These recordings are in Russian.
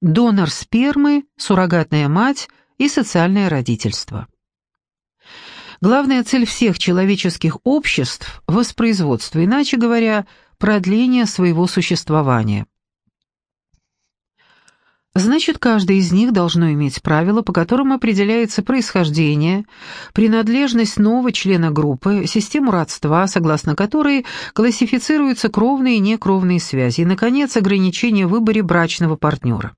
донор спермы, суррогатная мать и социальное родительство. Главная цель всех человеческих обществ – воспроизводство, иначе говоря, продление своего существования. Значит, каждый из них должно иметь правила, по которым определяется происхождение, принадлежность нового члена группы, систему родства, согласно которой классифицируются кровные и некровные связи, и, наконец, ограничение в выборе брачного партнера.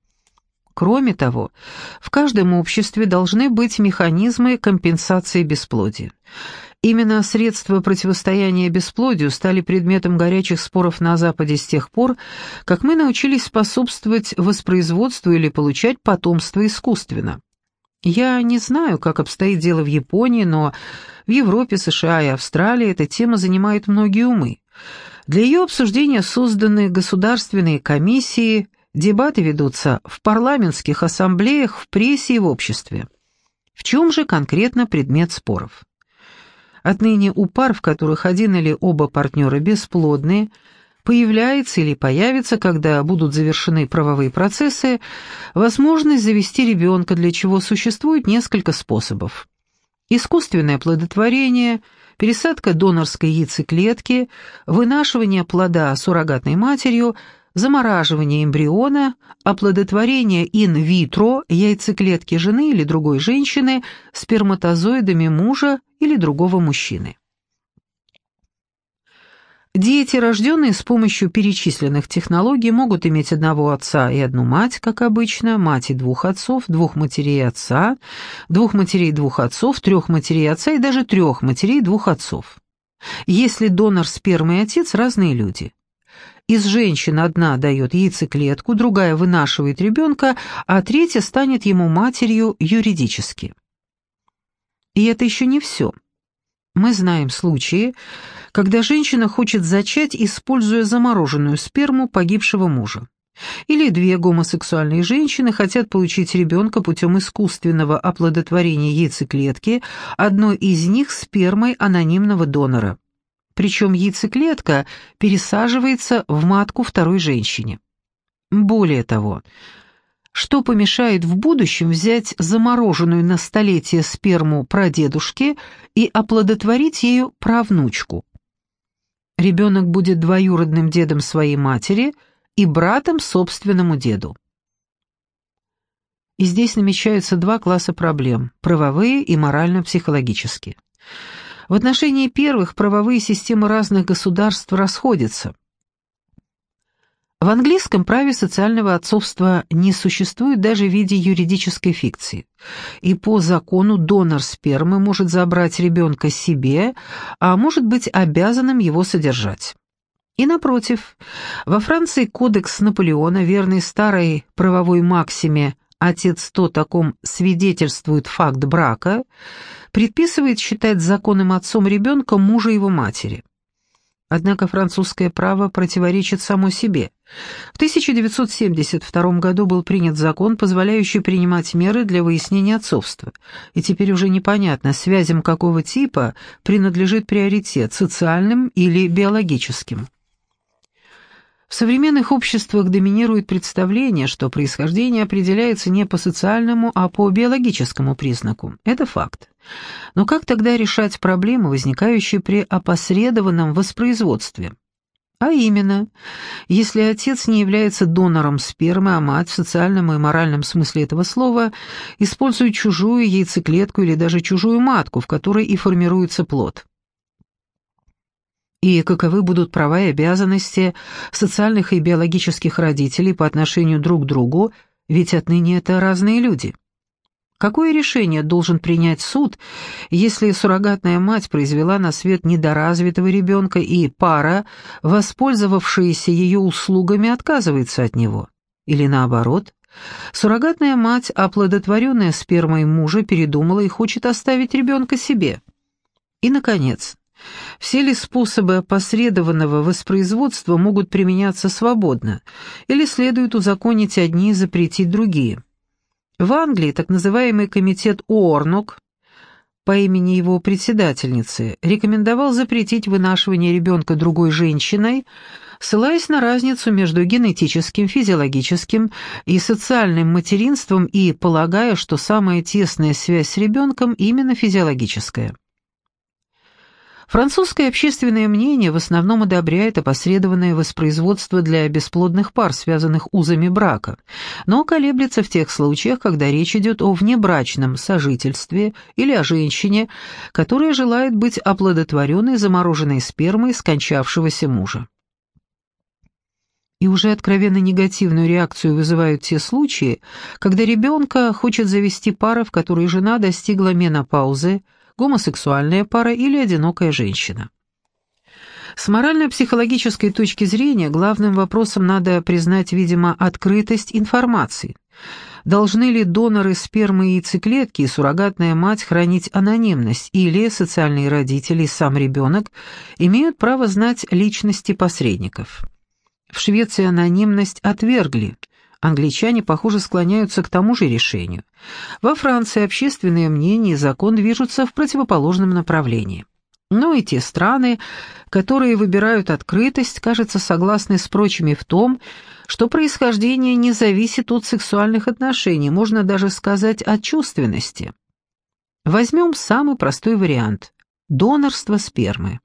Кроме того, в каждом обществе должны быть механизмы компенсации бесплодия. Именно средства противостояния бесплодию стали предметом горячих споров на Западе с тех пор, как мы научились способствовать воспроизводству или получать потомство искусственно. Я не знаю, как обстоит дело в Японии, но в Европе, США и Австралии эта тема занимает многие умы. Для ее обсуждения созданы государственные комиссии, дебаты ведутся в парламентских ассамблеях, в прессе и в обществе. В чем же конкретно предмет споров? Отныне у пар, в которых один или оба партнера бесплодны, появляется или появится, когда будут завершены правовые процессы, возможность завести ребенка, для чего существует несколько способов. Искусственное плодотворение, пересадка донорской яйцеклетки, вынашивание плода суррогатной матерью, замораживание эмбриона, оплодотворение ин-витро яйцеклетки жены или другой женщины сперматозоидами мужа или другого мужчины. Дети, рожденные с помощью перечисленных технологий, могут иметь одного отца и одну мать, как обычно, мать и двух отцов, двух матерей отца, двух матерей двух отцов, трех матерей отца и даже трех матерей двух отцов. Если донор спермы и отец – разные люди. Из женщин одна дает яйцеклетку, другая вынашивает ребенка, а третья станет ему матерью юридически. И это еще не все. Мы знаем случаи, когда женщина хочет зачать, используя замороженную сперму погибшего мужа. Или две гомосексуальные женщины хотят получить ребенка путем искусственного оплодотворения яйцеклетки, одной из них спермой анонимного донора. Причем яйцеклетка пересаживается в матку второй женщине. Более того, что помешает в будущем взять замороженную на столетие сперму прадедушки и оплодотворить ею правнучку? Ребенок будет двоюродным дедом своей матери и братом собственному деду. И здесь намечаются два класса проблем – правовые и морально-психологические. В отношении первых правовые системы разных государств расходятся – в английском праве социального отцовства не существует даже в виде юридической фикции, и по закону донор спермы может забрать ребенка себе, а может быть обязанным его содержать. И напротив, во Франции кодекс Наполеона, верный старой правовой максиме «отец то таком свидетельствует факт брака», предписывает считать законным отцом ребенка мужа его матери. Однако французское право противоречит само себе. В 1972 году был принят закон, позволяющий принимать меры для выяснения отцовства. И теперь уже непонятно, связям какого типа принадлежит приоритет – социальным или биологическим. В современных обществах доминирует представление, что происхождение определяется не по социальному, а по биологическому признаку. Это факт. Но как тогда решать проблемы, возникающие при опосредованном воспроизводстве? А именно, если отец не является донором спермы, а мать в социальном и моральном смысле этого слова использует чужую яйцеклетку или даже чужую матку, в которой и формируется плод и каковы будут права и обязанности социальных и биологических родителей по отношению друг к другу, ведь отныне это разные люди. Какое решение должен принять суд, если суррогатная мать произвела на свет недоразвитого ребенка и пара, воспользовавшаяся ее услугами, отказывается от него? Или наоборот, суррогатная мать, оплодотворенная спермой мужа, передумала и хочет оставить ребенка себе? И, наконец, все ли способы опосредованного воспроизводства могут применяться свободно, или следует узаконить одни и запретить другие? В Англии так называемый комитет Уорнок по имени его председательницы рекомендовал запретить вынашивание ребенка другой женщиной, ссылаясь на разницу между генетическим, физиологическим и социальным материнством и полагая, что самая тесная связь с ребенком именно физиологическая. Французское общественное мнение в основном одобряет опосредованное воспроизводство для бесплодных пар, связанных узами брака, но колеблется в тех случаях, когда речь идет о внебрачном сожительстве или о женщине, которая желает быть оплодотворенной замороженной спермой скончавшегося мужа. И уже откровенно негативную реакцию вызывают те случаи, когда ребенка хочет завести пара, в которой жена достигла менопаузы, гомосексуальная пара или одинокая женщина. С морально-психологической точки зрения главным вопросом надо признать, видимо, открытость информации. Должны ли доноры спермы и яйцеклетки и суррогатная мать хранить анонимность, или социальные родители и сам ребенок имеют право знать личности посредников? В Швеции анонимность отвергли, Англичане, похоже, склоняются к тому же решению. Во Франции общественное мнение и закон движутся в противоположном направлении. Но и те страны, которые выбирают открытость, кажется, согласны с прочими в том, что происхождение не зависит от сексуальных отношений, можно даже сказать от чувственности. Возьмем самый простой вариант – донорство спермы.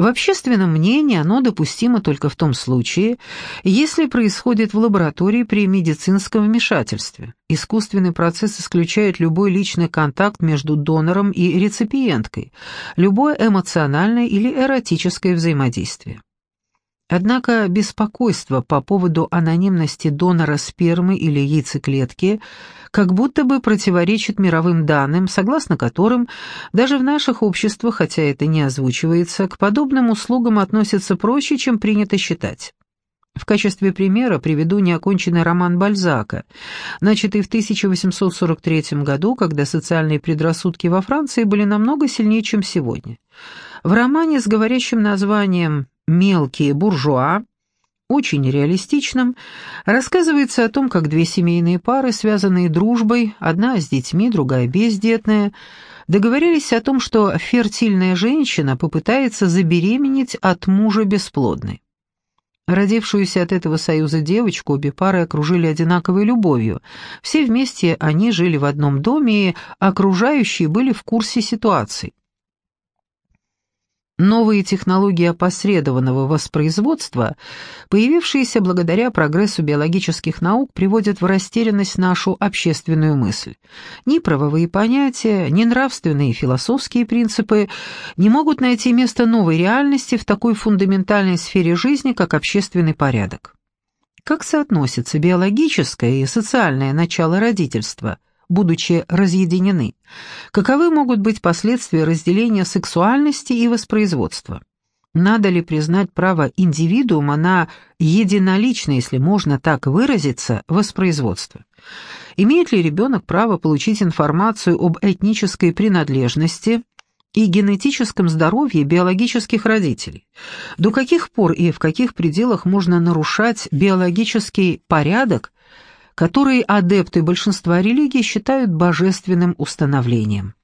В общественном мнении оно допустимо только в том случае, если происходит в лаборатории при медицинском вмешательстве. Искусственный процесс исключает любой личный контакт между донором и реципиенткой, любое эмоциональное или эротическое взаимодействие. Однако беспокойство по поводу анонимности донора спермы или яйцеклетки как будто бы противоречит мировым данным, согласно которым даже в наших обществах, хотя это не озвучивается, к подобным услугам относятся проще, чем принято считать. В качестве примера приведу неоконченный роман Бальзака, начатый в 1843 году, когда социальные предрассудки во Франции были намного сильнее, чем сегодня. В романе с говорящим названием «Мелкие буржуа», очень реалистичном, рассказывается о том, как две семейные пары, связанные дружбой, одна с детьми, другая бездетная, договорились о том, что фертильная женщина попытается забеременеть от мужа бесплодной. Родившуюся от этого союза девочку обе пары окружили одинаковой любовью. Все вместе они жили в одном доме, и окружающие были в курсе ситуации. Новые технологии опосредованного воспроизводства, появившиеся благодаря прогрессу биологических наук, приводят в растерянность нашу общественную мысль. Ни правовые понятия, ни нравственные и философские принципы не могут найти место новой реальности в такой фундаментальной сфере жизни, как общественный порядок. Как соотносится биологическое и социальное начало родительства – будучи разъединены. Каковы могут быть последствия разделения сексуальности и воспроизводства? Надо ли признать право индивидуума на единоличное, если можно так выразиться, воспроизводство? Имеет ли ребенок право получить информацию об этнической принадлежности и генетическом здоровье биологических родителей? До каких пор и в каких пределах можно нарушать биологический порядок, который адепты большинства религий считают божественным установлением.